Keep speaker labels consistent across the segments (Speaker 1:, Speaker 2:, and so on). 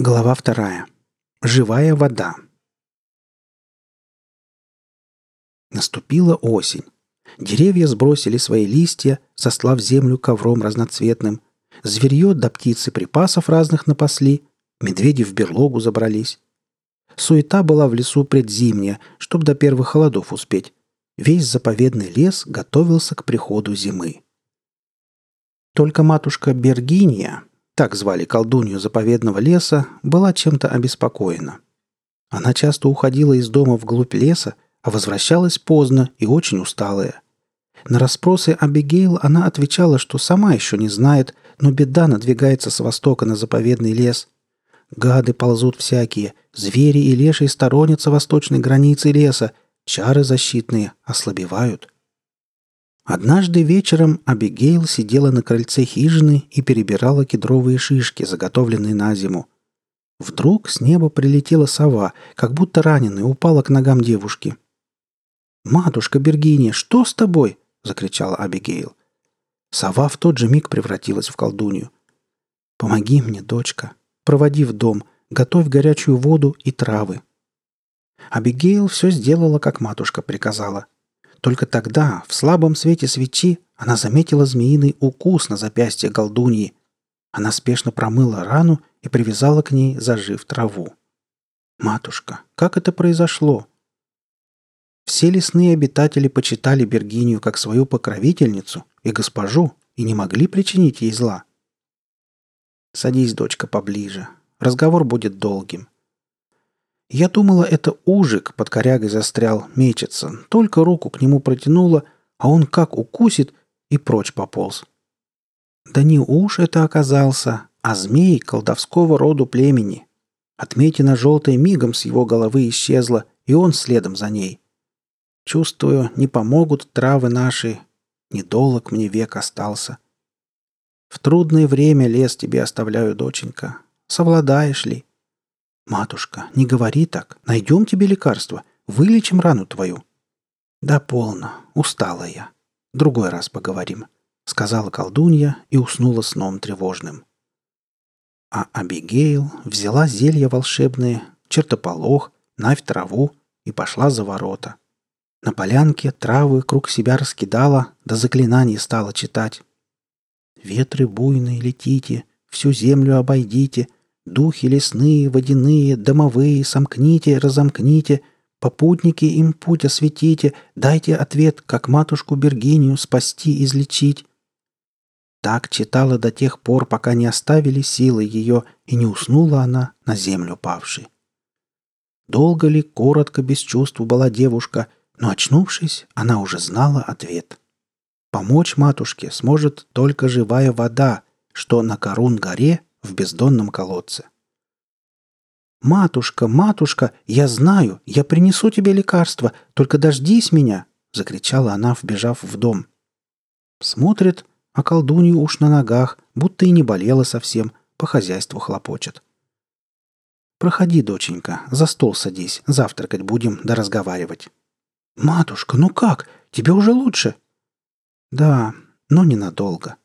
Speaker 1: Глава вторая. Живая вода. Наступила осень. Деревья сбросили свои листья, сослав землю ковром разноцветным. Зверье да птицы припасов разных напасли. Медведи в берлогу забрались. Суета была в лесу предзимняя, чтоб до первых холодов успеть. Весь заповедный лес готовился к приходу зимы. Только матушка Бергиния, так звали колдунью заповедного леса, была чем-то обеспокоена. Она часто уходила из дома вглубь леса, а возвращалась поздно и очень усталая. На расспросы Абигейл она отвечала, что сама еще не знает, но беда надвигается с востока на заповедный лес. Гады ползут всякие, звери и лешие сторонятся восточной границы леса, чары защитные ослабевают. Однажды вечером Абигейл сидела на крыльце хижины и перебирала кедровые шишки, заготовленные на зиму. Вдруг с неба прилетела сова, как будто раненая, упала к ногам девушки. «Матушка Бергиния, что с тобой?» — закричала Абигейл. Сова в тот же миг превратилась в колдунью. «Помоги мне, дочка. Проводи в дом. Готовь горячую воду и травы». Абигейл все сделала, как матушка приказала. Только тогда, в слабом свете свечи, она заметила змеиный укус на запястье колдуньи. Она спешно промыла рану и привязала к ней, зажив траву. «Матушка, как это произошло?» Все лесные обитатели почитали Бергинию как свою покровительницу и госпожу и не могли причинить ей зла. «Садись, дочка, поближе. Разговор будет долгим». Я думала, это ужик под корягой застрял, мечется. Только руку к нему протянула, а он как укусит и прочь пополз. Да не уж это оказался, а змей колдовского роду племени. Отметина желтой мигом с его головы исчезла, и он следом за ней. Чувствую, не помогут травы наши. Недолг мне век остался. В трудное время лес тебе оставляю, доченька. Совладаешь ли? Матушка, не говори так. Найдем тебе лекарство. Вылечим рану твою. Да полно. Устала я. Другой раз поговорим. Сказала колдунья и уснула сном тревожным. А Абигейл взяла зелья волшебные, чертополох, навь траву и пошла за ворота — на полянке травы круг себя раскидала, да заклинаний стала читать. «Ветры буйные летите, всю землю обойдите, духи лесные, водяные, домовые, сомкните, разомкните, попутники им путь осветите, дайте ответ, как матушку Бергинию спасти, излечить». Так читала до тех пор, пока не оставили силы ее, и не уснула она на землю павшей. Долго ли, коротко, без чувств была девушка — но очнувшись, она уже знала ответ. Помочь матушке сможет только живая вода, что на Корун-горе в бездонном колодце. «Матушка, матушка, я знаю, я принесу тебе лекарство, только дождись меня!» — закричала она, вбежав в дом. Смотрит, а колдунья уж на ногах, будто и не болела совсем, по хозяйству хлопочет. «Проходи, доченька, за стол садись, завтракать будем да разговаривать». «Матушка, ну как? Тебе уже лучше?» «Да, но ненадолго.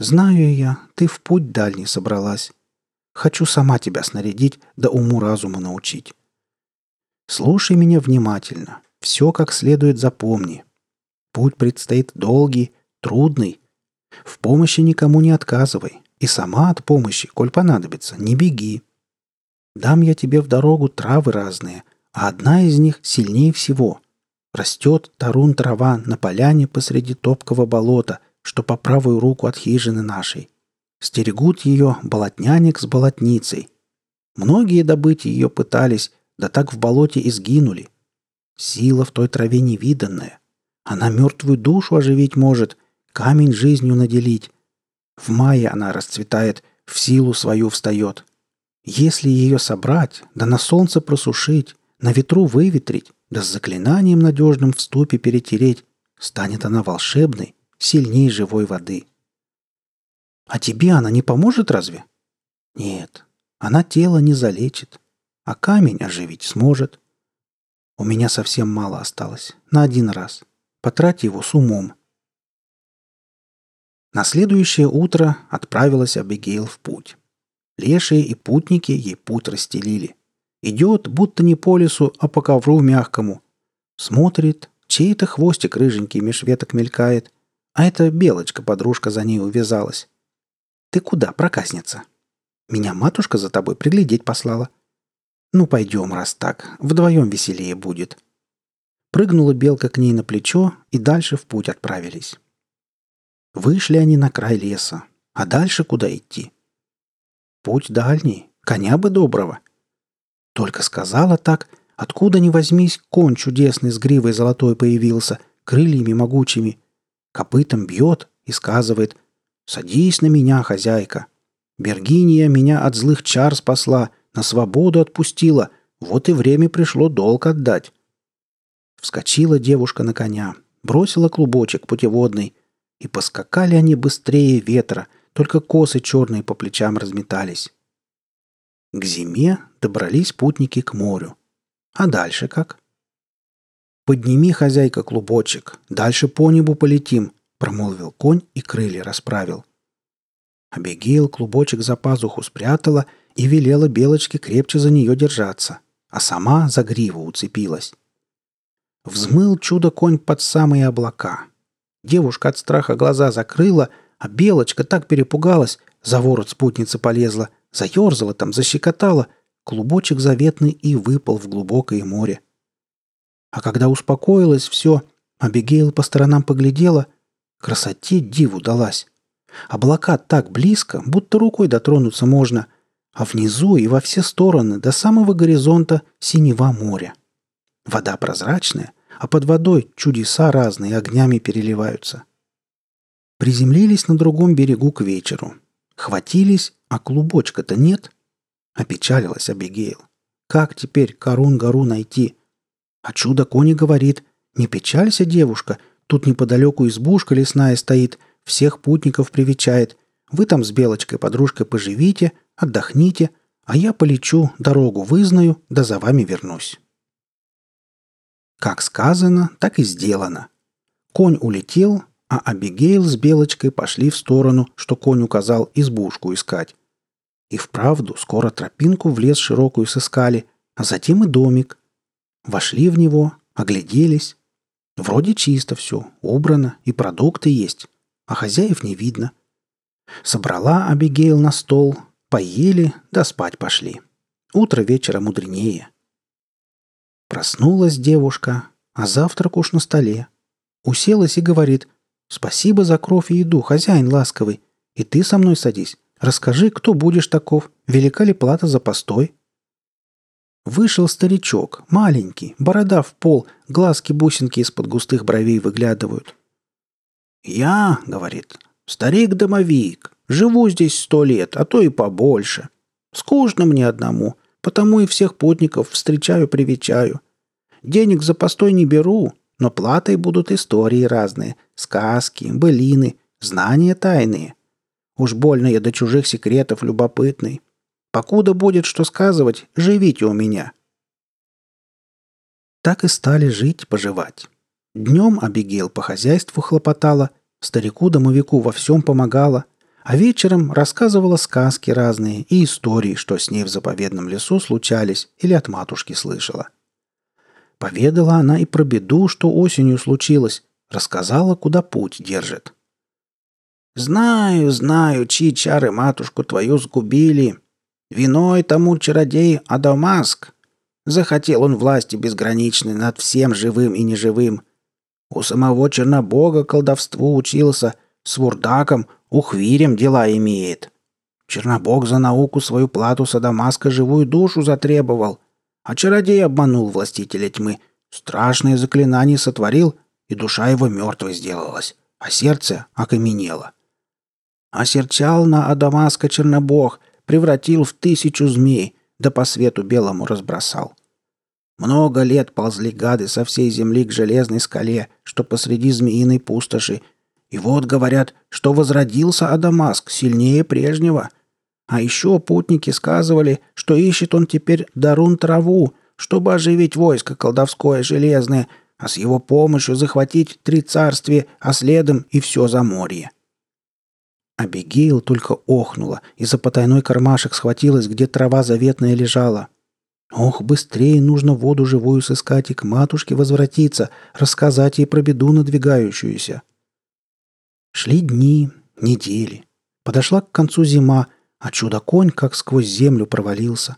Speaker 1: Знаю я, ты в путь дальний собралась. Хочу сама тебя снарядить, да уму-разуму научить. Слушай меня внимательно, все как следует запомни. Путь предстоит долгий, трудный. В помощи никому не отказывай, и сама от помощи, коль понадобится, не беги. Дам я тебе в дорогу травы разные, а одна из них сильнее всего — Растет тарун трава на поляне посреди топкого болота, что по правую руку от хижины нашей. Стерегут ее болотняник с болотницей. Многие добыть ее пытались, да так в болоте и сгинули. Сила в той траве невиданная. Она мертвую душу оживить может, камень жизнью наделить. В мае она расцветает, в силу свою встает. Если ее собрать, да на солнце просушить, на ветру выветрить, да с заклинанием надежным в ступе перетереть, станет она волшебной, сильней живой воды. А тебе она не поможет разве? Нет, она тело не залечит, а камень оживить сможет. У меня совсем мало осталось, на один раз. Потрать его с умом. На следующее утро отправилась Абигейл в путь. Лешие и путники ей путь расстелили. Идет, будто не по лесу, а по ковру мягкому. Смотрит, чей-то хвостик рыженький меж веток мелькает, а эта белочка, подружка, за ней увязалась. «Ты куда, проказница?» «Меня матушка за тобой приглядеть послала». «Ну, пойдем, раз так. Вдвоем веселее будет». Прыгнула белка к ней на плечо и дальше в путь отправились. Вышли они на край леса. А дальше куда идти? Путь дальний, коня бы доброго. Только сказала так, откуда ни возьмись, конь чудесный с гривой золотой появился, крыльями могучими. Копытом бьет и сказывает «Садись на меня, хозяйка. Бергиния меня от злых чар спасла, на свободу отпустила, вот и время пришло долг отдать». Вскочила девушка на коня, бросила клубочек путеводный, и поскакали они быстрее ветра, только косы черные по плечам разметались. К зиме добрались путники к морю. А дальше как? «Подними, хозяйка, клубочек, дальше по небу полетим», — промолвил конь и крылья расправил. Абигейл клубочек за пазуху спрятала и велела Белочке крепче за нее держаться, а сама за гриву уцепилась. Взмыл чудо-конь под самые облака. Девушка от страха глаза закрыла, а Белочка так перепугалась, за ворот спутницы полезла, заерзала там, защекотала, клубочек заветный и выпал в глубокое море. А когда успокоилось все, Абигейл по сторонам поглядела, красоте диву далась. Облака так близко, будто рукой дотронуться можно, а внизу и во все стороны до самого горизонта синева моря. Вода прозрачная, а под водой чудеса разные огнями переливаются. Приземлились на другом берегу к вечеру. Хватились, а клубочка-то нет. Опечалилась Абигейл. Как теперь Корун-гору найти? А чудо кони говорит, не печалься, девушка, тут неподалеку избушка лесная стоит, всех путников привечает. Вы там с Белочкой подружкой поживите, отдохните, а я полечу, дорогу вызнаю, да за вами вернусь. Как сказано, так и сделано. Конь улетел, а Абигейл с Белочкой пошли в сторону, что конь указал избушку искать. И вправду скоро тропинку в лес широкую сыскали, а затем и домик. Вошли в него, огляделись. Вроде чисто все, убрано, и продукты есть, а хозяев не видно. Собрала Абигейл на стол, поели, да спать пошли. Утро вечера мудренее — Проснулась девушка, а завтрак уж на столе. Уселась и говорит, «Спасибо за кровь и еду, хозяин ласковый. И ты со мной садись. Расскажи, кто будешь таков, велика ли плата за постой?» Вышел старичок, маленький, борода в пол, глазки-бусинки из-под густых бровей выглядывают. «Я, — говорит, — старик-домовик, живу здесь сто лет, а то и побольше. Скучно мне одному, Потому и всех путников встречаю-привечаю. Денег за постой не беру, но платой будут истории разные, сказки, былины, знания тайные. Уж больно я до чужих секретов любопытный. Покуда будет что сказывать, живите у меня». Так и стали жить-поживать. Днем Абигейл по хозяйству хлопотала, старику-домовику во всем помогала, а вечером рассказывала сказки разные и истории, что с ней в заповедном лесу случались или от матушки слышала. Поведала она и про беду, что осенью случилось, рассказала, куда путь держит. «Знаю, знаю, чьи чары матушку твою сгубили. Виной тому чародей Адамаск. Захотел он власти безграничной над всем живым и неживым. У самого Чернобога колдовству учился, с Вурдаком Ухвирем дела имеет. Чернобог за науку свою плату Садамаска живую душу затребовал, а чародей обманул властителя тьмы, страшное заклинание сотворил, и душа его мертвой сделалась, а сердце окаменело. Осерчал на Адамаска Чернобог, превратил в тысячу змей, да по свету белому разбросал. Много лет ползли гады со всей земли к железной скале, что посреди змеиной пустоши, и вот говорят, что возродился Адамаск сильнее прежнего. А еще путники сказывали, что ищет он теперь дарун траву, чтобы оживить войско колдовское железное, а с его помощью захватить три царствия, а следом и все заморье. Абигейл только охнула и за потайной кармашек схватилась, где трава заветная лежала. Ох, быстрее нужно воду живую сыскать и к матушке возвратиться, рассказать ей про беду надвигающуюся. Шли дни, недели. Подошла к концу зима, а чудо-конь как сквозь землю провалился.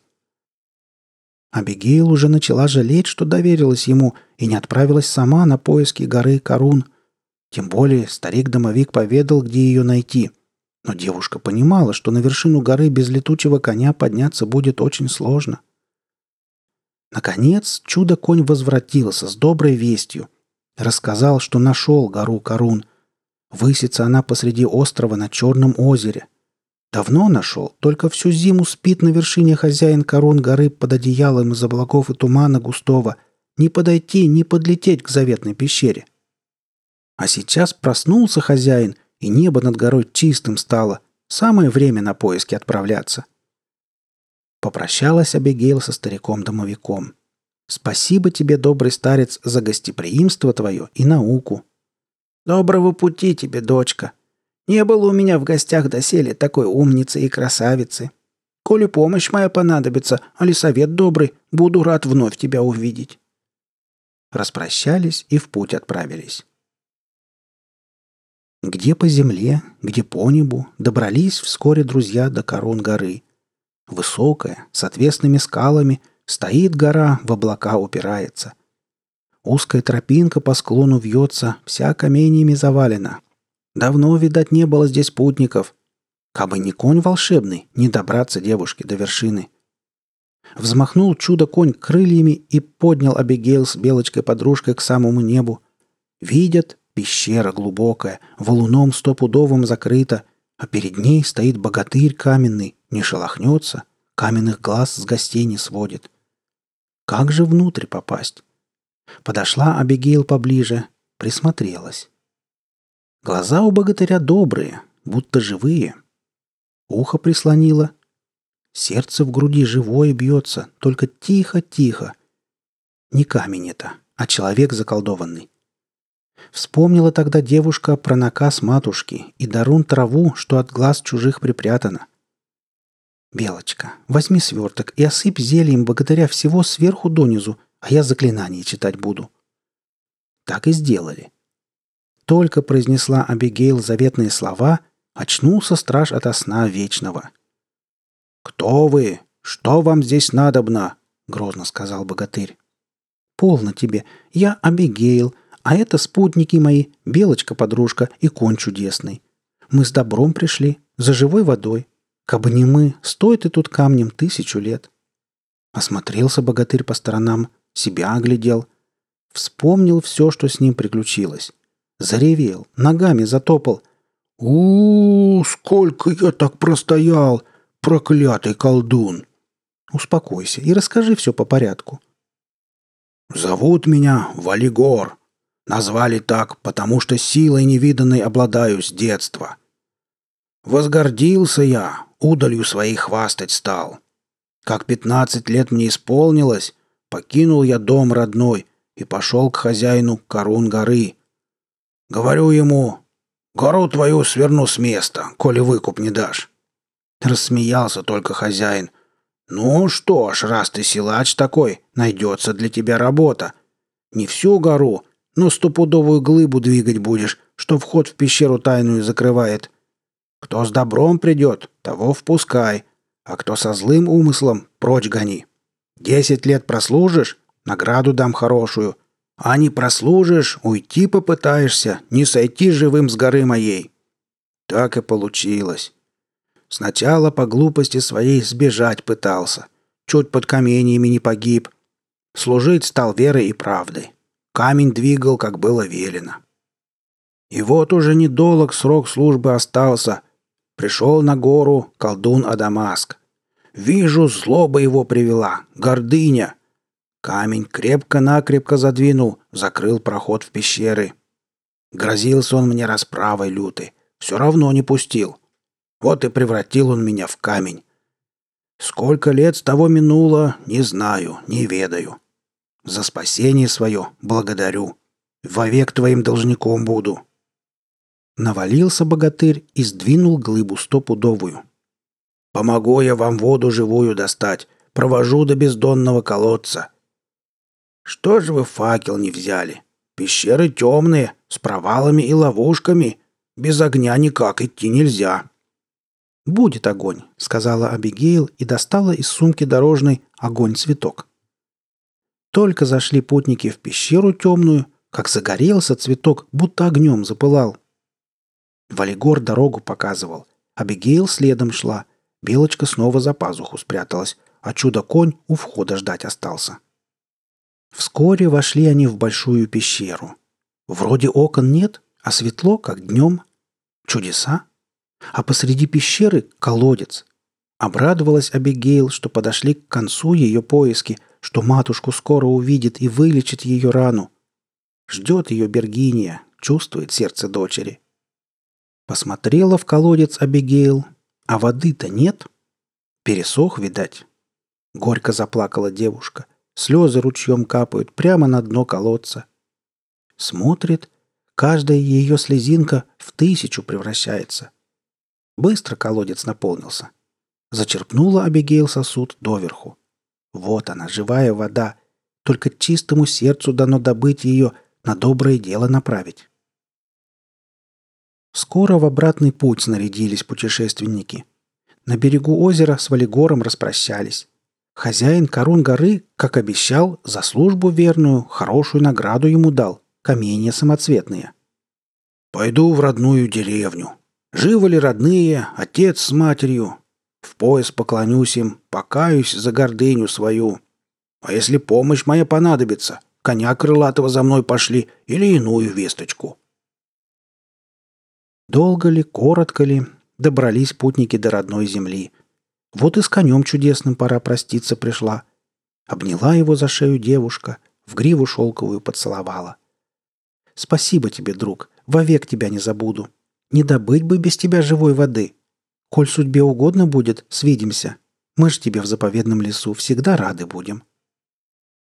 Speaker 1: Абигейл уже начала жалеть, что доверилась ему и не отправилась сама на поиски горы Карун. Тем более старик-домовик поведал, где ее найти. Но девушка понимала, что на вершину горы без летучего коня подняться будет очень сложно. Наконец, чудо-конь возвратился с доброй вестью. Рассказал, что нашел гору Карун. Высится она посреди острова на Черном озере. Давно нашел, только всю зиму спит на вершине хозяин корон горы под одеялом из облаков и тумана густого. Не подойти, не подлететь к заветной пещере. А сейчас проснулся хозяин, и небо над горой чистым стало. Самое время на поиски отправляться. Попрощалась Абигейл со стариком-домовиком. «Спасибо тебе, добрый старец, за гостеприимство твое и науку». «Доброго пути тебе, дочка», не было у меня в гостях доселе такой умницы и красавицы. Коли помощь моя понадобится, али совет добрый, буду рад вновь тебя увидеть». Распрощались и в путь отправились. Где по земле, где по небу, добрались вскоре друзья до корон горы. Высокая, с отвесными скалами, стоит гора, в облака упирается. Узкая тропинка по склону вьется, вся каменьями завалена, Давно, видать, не было здесь путников. Кабы не конь волшебный, не добраться девушке до вершины. Взмахнул чудо-конь крыльями и поднял Абигейл с белочкой-подружкой к самому небу. Видят, пещера глубокая, валуном стопудовым закрыта, а перед ней стоит богатырь каменный, не шелохнется, каменных глаз с гостей не сводит. Как же внутрь попасть? Подошла Абигейл поближе, присмотрелась. Глаза у богатыря добрые, будто живые. Ухо прислонило. Сердце в груди живое бьется, только тихо-тихо. Не камень это, а человек заколдованный. Вспомнила тогда девушка про наказ матушки и дарун траву, что от глаз чужих припрятана. «Белочка, возьми сверток и осыпь зельем богатыря всего сверху донизу, а я заклинание читать буду». Так и сделали. Только произнесла Абигейл заветные слова, очнулся страж ото сна вечного. «Кто вы? Что вам здесь надобно?» — грозно сказал богатырь. «Полно тебе. Я Абигейл, а это спутники мои, Белочка-подружка и конь чудесный. Мы с добром пришли, за живой водой. Кабы не мы, стой ты тут камнем тысячу лет». Осмотрелся богатырь по сторонам, себя оглядел. Вспомнил все, что с ним приключилось. Заревел, ногами затопал. у, сколько я так простоял, проклятый колдун!» «Успокойся и расскажи все по порядку». «Зовут меня Валигор. Назвали так, потому что силой невиданной обладаю с детства. Возгордился я, удалью своей хвастать стал. Как пятнадцать лет мне исполнилось, покинул я дом родной и пошел к хозяину Корун горы, Говорю ему, гору твою сверну с места, коли выкуп не дашь. Рассмеялся только хозяин. Ну что ж, раз ты силач такой, найдется для тебя работа. Не всю гору, но стопудовую глыбу двигать будешь, что вход в пещеру тайную закрывает. Кто с добром придет, того впускай, а кто со злым умыслом, прочь гони. Десять лет прослужишь, награду дам хорошую, а не прослужишь, уйти попытаешься, не сойти живым с горы моей. Так и получилось. Сначала по глупости своей сбежать пытался. Чуть под каменьями не погиб. Служить стал верой и правдой. Камень двигал, как было велено. И вот уже недолг срок службы остался. Пришел на гору колдун Адамаск. Вижу, злоба его привела, гордыня — Камень крепко-накрепко задвинул, закрыл проход в пещеры. Грозился он мне расправой лютой. Все равно не пустил. Вот и превратил он меня в камень. Сколько лет с того минуло, не знаю, не ведаю. За спасение свое благодарю. Вовек твоим должником буду. Навалился богатырь и сдвинул глыбу стопудовую. «Помогу я вам воду живую достать, провожу до бездонного колодца». «Что же вы факел не взяли? Пещеры темные, с провалами и ловушками. Без огня никак идти нельзя».
Speaker 2: «Будет огонь», — сказала Абигейл и достала из сумки дорожной огонь-цветок. Только зашли путники в пещеру темную, как загорелся цветок, будто огнем запылал. Валигор дорогу показывал. Абигейл следом шла. Белочка снова за пазуху спряталась, а чудо-конь у входа ждать остался. Вскоре вошли они в большую пещеру. Вроде окон нет, а светло, как днем. Чудеса? А посреди пещеры — колодец. Обрадовалась Абигейл, что подошли к концу ее поиски, что матушку скоро увидит и вылечит ее рану. Ждет ее Бергиния, чувствует сердце дочери. Посмотрела в колодец Абигейл, а воды-то нет. Пересох, видать. Горько заплакала девушка. Слезы ручьем капают прямо на дно колодца. Смотрит, каждая ее слезинка в тысячу превращается. Быстро колодец наполнился. Зачерпнула Абигейл сосуд доверху. Вот она, живая вода. Только чистому сердцу дано добыть ее, на доброе дело направить. Скоро в обратный путь снарядились путешественники. На берегу озера с Валигором распрощались. Хозяин корун горы, как обещал, за службу верную, хорошую награду ему дал – каменья самоцветные.
Speaker 1: «Пойду в родную деревню. Живы ли родные, отец с матерью? В пояс поклонюсь им, покаюсь за гордыню свою. А если помощь моя понадобится, коня крылатого за мной пошли или иную весточку».
Speaker 2: Долго ли, коротко ли, добрались путники до родной земли. Вот и с конем чудесным пора проститься пришла. Обняла его за шею девушка, в гриву шелковую поцеловала. «Спасибо тебе, друг, вовек тебя не забуду. Не добыть бы без тебя живой воды. Коль судьбе угодно будет, свидимся. Мы ж тебе в заповедном лесу всегда рады будем».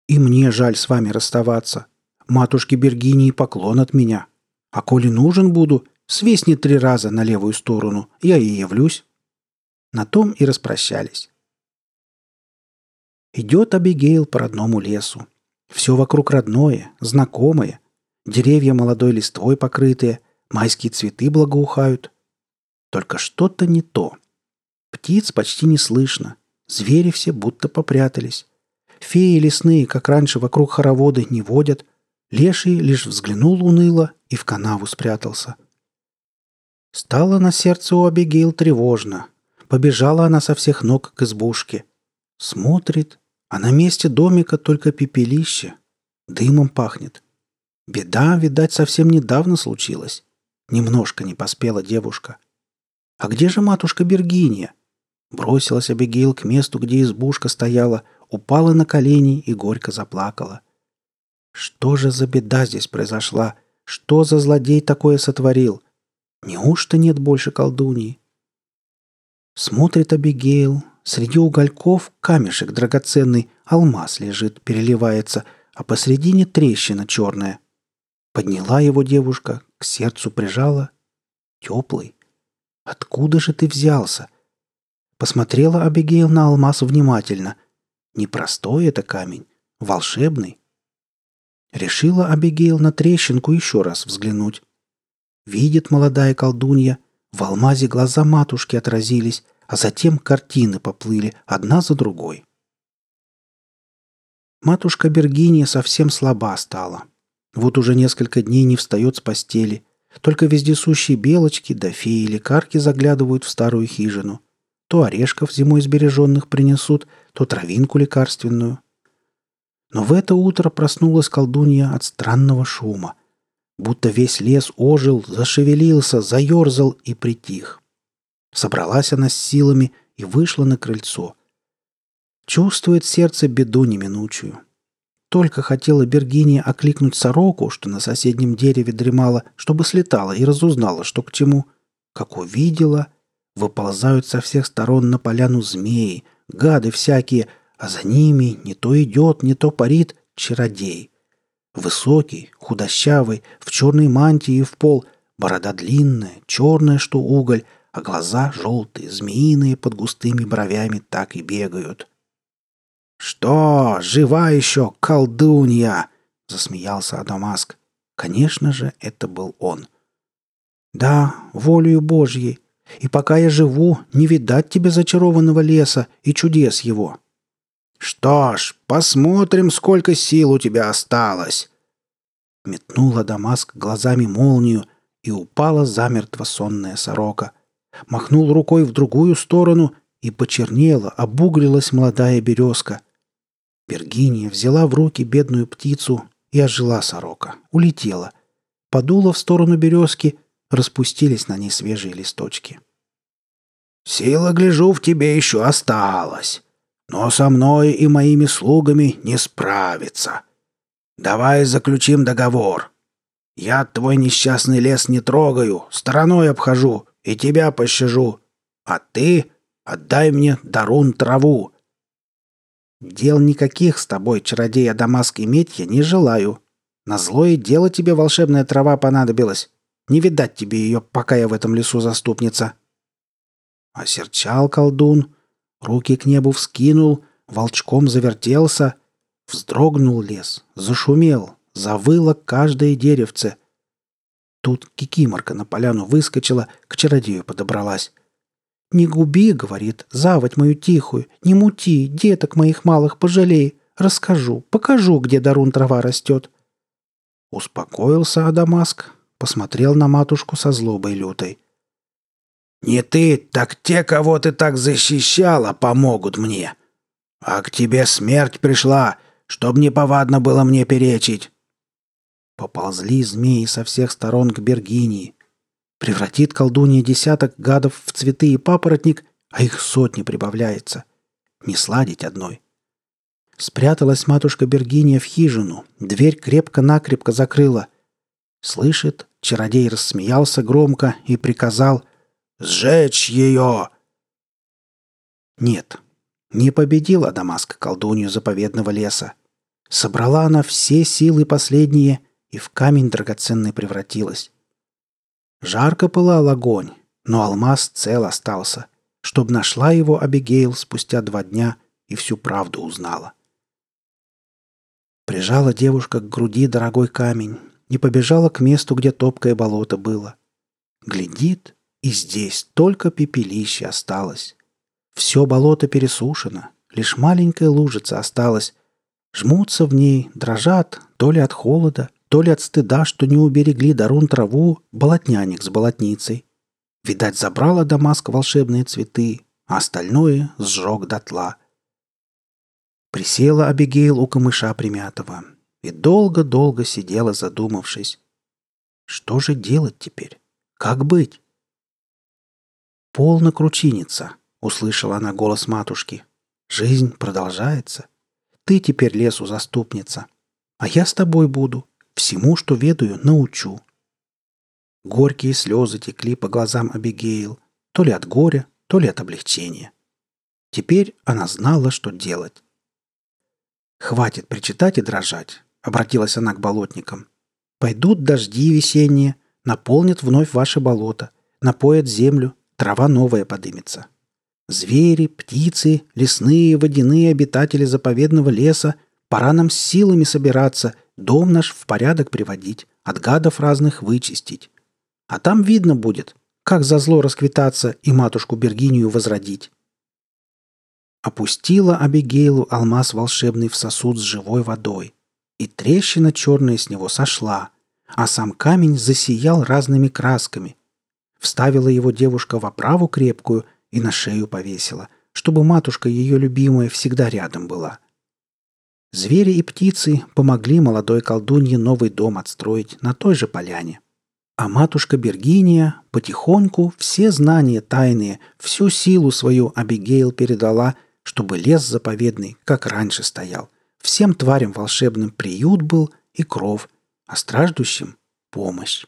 Speaker 2: «И мне жаль с вами расставаться. Матушке Бергинии поклон от меня. А коли нужен буду, свистни три раза на левую сторону, я и явлюсь». На том и распрощались. Идет Абигейл по родному лесу. Все вокруг родное, знакомое. Деревья молодой листвой покрытые, майские цветы благоухают. Только что-то не то. Птиц почти не слышно. Звери все будто попрятались. Феи лесные, как раньше, вокруг хороводы не водят. Леший лишь взглянул уныло и в канаву спрятался. Стало на сердце у Абигейл тревожно. Побежала она со всех ног к избушке. Смотрит, а на месте домика только пепелище. Дымом пахнет. Беда, видать, совсем недавно случилась. Немножко не поспела девушка. А где же матушка Бергиния? Бросилась Абигейл к месту, где избушка стояла, упала на колени и горько заплакала. Что же за беда здесь произошла? Что за злодей такое сотворил? Неужто нет больше колдуньи? Смотрит Абигейл. Среди угольков камешек драгоценный, алмаз лежит, переливается, а посредине трещина черная. Подняла его девушка, к сердцу прижала. Теплый. Откуда же ты взялся? Посмотрела Абигейл на алмаз внимательно. Непростой это камень, волшебный. Решила Абигейл на трещинку еще раз взглянуть. Видит молодая колдунья — в алмазе глаза матушки отразились, а затем картины поплыли одна за другой. Матушка Бергиния совсем слаба стала. Вот уже несколько дней не встает с постели. Только вездесущие белочки да феи лекарки заглядывают в старую хижину. То орешков зимой сбереженных принесут, то травинку лекарственную. Но в это утро проснулась колдунья от странного шума будто весь лес ожил, зашевелился, заерзал и притих. Собралась она с силами и вышла на крыльцо. Чувствует сердце беду неминучую. Только хотела Бергиния окликнуть сороку, что на соседнем дереве дремала, чтобы слетала и разузнала, что к чему. Как увидела, выползают со всех сторон на поляну змеи, гады всякие, а за ними не то идет, не то парит чародей — Высокий, худощавый, в черной мантии и в пол, Борода длинная, черная, что уголь, а глаза желтые, змеиные под густыми бровями так и бегают. «Что, жива еще, колдунья?» — засмеялся Адамаск. Конечно же, это был он. «Да, волею Божьей. И пока я живу, не видать тебе зачарованного леса и чудес его». «Что ж, посмотрим, сколько сил у тебя осталось!» Метнула Дамаск глазами молнию, и упала замертво сонная сорока. Махнул рукой в другую сторону, и почернела, обуглилась молодая березка. Бергиния взяла в руки бедную птицу, и ожила сорока. Улетела. Подула в сторону березки, распустились на ней свежие листочки. «Сила, гляжу, в тебе еще осталась, но со мной и моими слугами не справится. Давай заключим договор. Я твой несчастный лес не трогаю, стороной обхожу и тебя пощажу, а ты отдай мне дарун траву, Дел никаких с тобой, чародея Дамаск, иметь я не желаю. На злое дело тебе волшебная трава понадобилась. Не видать тебе ее, пока я в этом лесу заступница». Осерчал колдун, руки к небу вскинул, волчком завертелся, вздрогнул лес, зашумел, завыло каждое деревце. Тут кикиморка на поляну выскочила, к чародею подобралась. «Не губи, — говорит, — заводь мою тихую, не мути, деток моих малых пожалей. Расскажу, покажу, где дарун трава растет». Успокоился Адамаск, посмотрел на матушку со злобой лютой. «Не ты, так те, кого ты так защищала, помогут мне. А к тебе смерть пришла, чтоб не повадно было мне перечить». Поползли змеи со всех сторон к Бергинии. Превратит колдунья десяток гадов в цветы и папоротник, а их сотни прибавляется. Не сладить одной. Спряталась матушка Бергиния в хижину, дверь крепко-накрепко закрыла. Слышит, чародей рассмеялся громко и приказал «Сжечь ее!» Нет, не победила Дамаск колдунью заповедного леса. Собрала она все силы последние и в камень драгоценный превратилась. Жарко пылал огонь, но алмаз цел остался, чтоб нашла его Абигейл спустя два дня и всю правду узнала. Прижала девушка к груди дорогой камень и побежала к месту, где топкое болото было. Глядит, и здесь только пепелище осталось. Все болото пересушено, лишь маленькая лужица осталась. Жмутся в ней, дрожат, то ли от холода, то ли от стыда, что не уберегли Дарун траву, болотняник с болотницей. Видать, забрала Дамаск волшебные цветы, а остальное сжег дотла. Присела Абигейл у камыша примятого и долго-долго сидела, задумавшись. Что же делать теперь? Как быть? «Полно кручиниться», — услышала она голос матушки. «Жизнь продолжается. Ты теперь лесу заступница, а я с тобой буду. Всему, что ведаю, научу». Горькие слезы текли по глазам Абигейл, то ли от горя, то ли от облегчения. Теперь она знала, что делать. «Хватит причитать и дрожать», — обратилась она к болотникам. «Пойдут дожди весенние, наполнят вновь ваше болото, напоят землю, трава новая подымется. Звери, птицы, лесные, водяные обитатели заповедного леса, пора нам с силами собираться Дом наш в порядок приводить, от гадов разных вычистить. А там видно будет, как за зло расквитаться и матушку Бергинию возродить. Опустила Абигейлу алмаз волшебный в сосуд с живой водой, и трещина черная с него сошла, а сам камень засиял разными красками. Вставила его девушка в оправу крепкую и на шею повесила, чтобы матушка ее любимая всегда рядом была — Звери и птицы помогли молодой колдунье новый дом отстроить на той же поляне. А матушка Бергиния потихоньку все знания тайные, всю силу свою Абигейл передала, чтобы лес заповедный, как раньше стоял. Всем тварям волшебным приют был и кров, а страждущим — помощь.